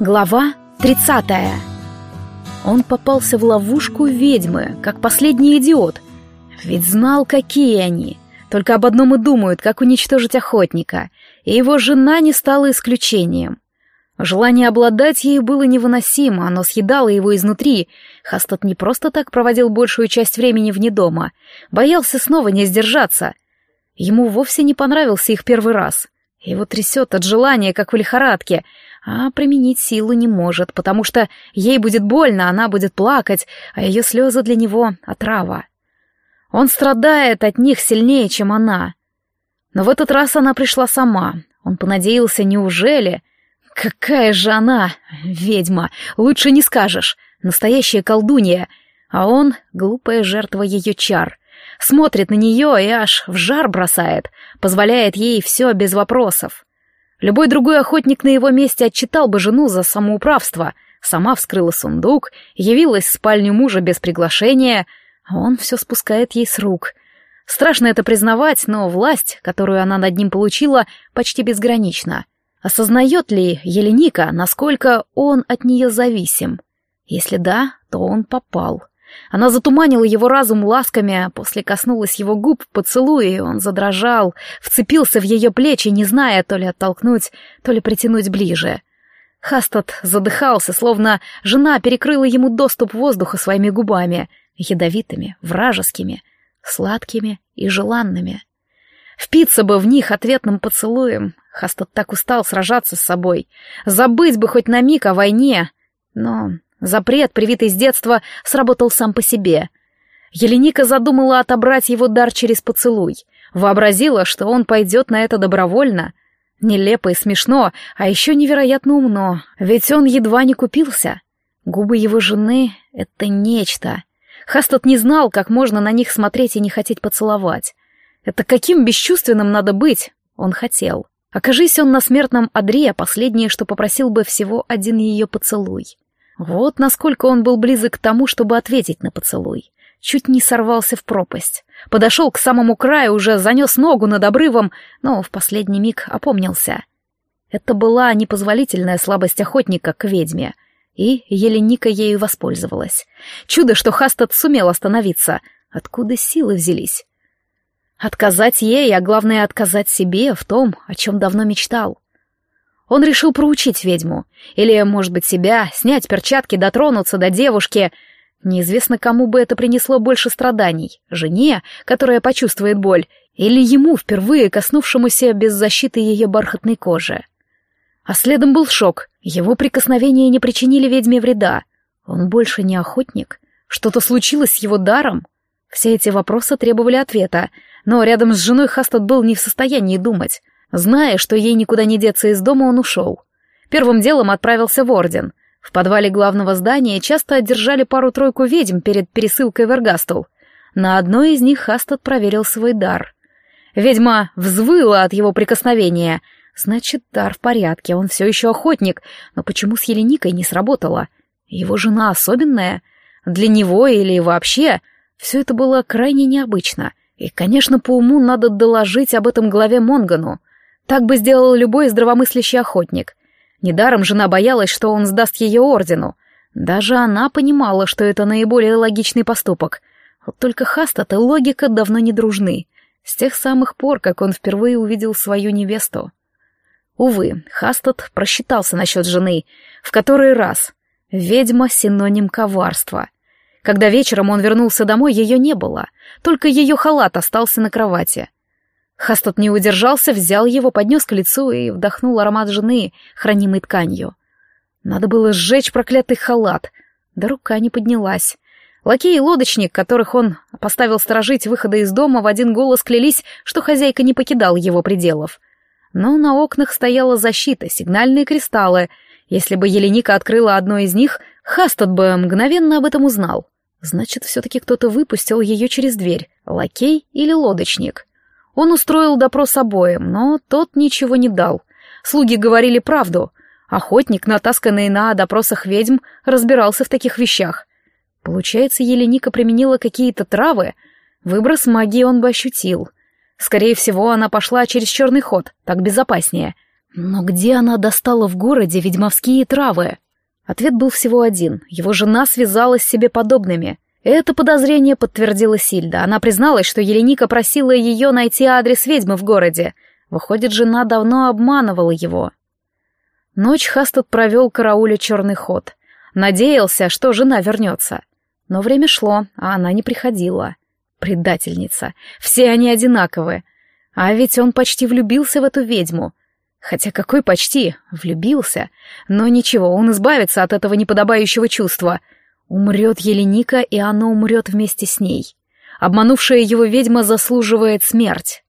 Глава 30. Он попался в ловушку ведьмы, как последний идиот. Ведь знал, какие они. Только об одном и думают, как уничтожить охотника. И его жена не стала исключением. Желание обладать ею было невыносимо, оно съедало его изнутри. Хастад не просто так проводил большую часть времени вне дома. Боялся снова не сдержаться. Ему вовсе не понравился их первый раз. Его трясет от желания, как в лихорадке — а применить силу не может, потому что ей будет больно, она будет плакать, а ее слезы для него — отрава. Он страдает от них сильнее, чем она. Но в этот раз она пришла сама. Он понадеялся, неужели... Какая же она, ведьма, лучше не скажешь, настоящая колдунья, а он — глупая жертва ее чар. Смотрит на нее и аж в жар бросает, позволяет ей все без вопросов. Любой другой охотник на его месте отчитал бы жену за самоуправство, сама вскрыла сундук, явилась в спальню мужа без приглашения, а он все спускает ей с рук. Страшно это признавать, но власть, которую она над ним получила, почти безгранична. Осознает ли Еленика, насколько он от нее зависим? Если да, то он попал. Она затуманила его разум ласками, а после коснулась его губ в поцелуе, и он задрожал, вцепился в ее плечи, не зная то ли оттолкнуть, то ли притянуть ближе. Хастад задыхался, словно жена перекрыла ему доступ воздуха своими губами, ядовитыми, вражескими, сладкими и желанными. Впиться бы в них ответным поцелуем. Хастад так устал сражаться с собой. Забыть бы хоть на миг о войне. Но Запрет, привитый с детства, сработал сам по себе. Еленика задумала отобрать его дар через поцелуй. Вообразила, что он пойдет на это добровольно. Нелепо и смешно, а еще невероятно умно, ведь он едва не купился. Губы его жены — это нечто. Хастот не знал, как можно на них смотреть и не хотеть поцеловать. Это каким бесчувственным надо быть, он хотел. Окажись он на смертном одре, последнее, что попросил бы всего один ее поцелуй. Вот насколько он был близок к тому, чтобы ответить на поцелуй. Чуть не сорвался в пропасть. Подошел к самому краю, уже занес ногу над обрывом, но в последний миг опомнился. Это была непозволительная слабость охотника к ведьме, и Еленика ею воспользовалась. Чудо, что Хастад сумел остановиться. Откуда силы взялись? Отказать ей, а главное отказать себе в том, о чем давно мечтал. Он решил проучить ведьму. Или, может быть, себя, снять перчатки, дотронуться до девушки. Неизвестно, кому бы это принесло больше страданий. Жене, которая почувствует боль, или ему, впервые коснувшемуся без защиты ее бархатной кожи. А следом был шок. Его прикосновения не причинили ведьме вреда. Он больше не охотник. Что-то случилось с его даром? Все эти вопросы требовали ответа, но рядом с женой Хастад был не в состоянии думать. Зная, что ей никуда не деться из дома, он ушел. Первым делом отправился в Орден. В подвале главного здания часто одержали пару-тройку ведьм перед пересылкой в Эргастул. На одной из них Хастад проверил свой дар. Ведьма взвыла от его прикосновения. Значит, дар в порядке, он все еще охотник. Но почему с Еленикой не сработало? Его жена особенная? Для него или вообще? Все это было крайне необычно. И, конечно, по уму надо доложить об этом главе Монгану. Так бы сделал любой здравомыслящий охотник. Недаром жена боялась, что он сдаст ее ордену. Даже она понимала, что это наиболее логичный поступок. Вот только Хастат и логика давно не дружны. С тех самых пор, как он впервые увидел свою невесту. Увы, Хастад просчитался насчет жены. В который раз. Ведьма — синоним коварства. Когда вечером он вернулся домой, ее не было. Только ее халат остался на кровати. Хастот не удержался, взял его, поднес к лицу и вдохнул аромат жены, хранимой тканью. Надо было сжечь проклятый халат. Да рука не поднялась. Лакей и лодочник, которых он поставил сторожить выхода из дома, в один голос клялись, что хозяйка не покидал его пределов. Но на окнах стояла защита, сигнальные кристаллы. Если бы Еленика открыла одно из них, Хастот бы мгновенно об этом узнал. Значит, все-таки кто-то выпустил ее через дверь, лакей или лодочник. Он устроил допрос обоим, но тот ничего не дал. Слуги говорили правду. Охотник, натасканный на допросах ведьм, разбирался в таких вещах. Получается, Еленика применила какие-то травы. Выброс магии он бы ощутил. Скорее всего, она пошла через черный ход, так безопаснее. Но где она достала в городе ведьмовские травы? Ответ был всего один. Его жена связалась с себе подобными. Это подозрение подтвердила Сильда. Она призналась, что Еленика просила ее найти адрес ведьмы в городе. Выходит, жена давно обманывала его. Ночь Хастед провел карауля черный ход. Надеялся, что жена вернется. Но время шло, а она не приходила. Предательница. Все они одинаковые. А ведь он почти влюбился в эту ведьму. Хотя какой почти? Влюбился. Но ничего, он избавится от этого неподобающего чувства. Умрет Еленика, и оно умрет вместе с ней. Обманувшая его ведьма заслуживает смерть.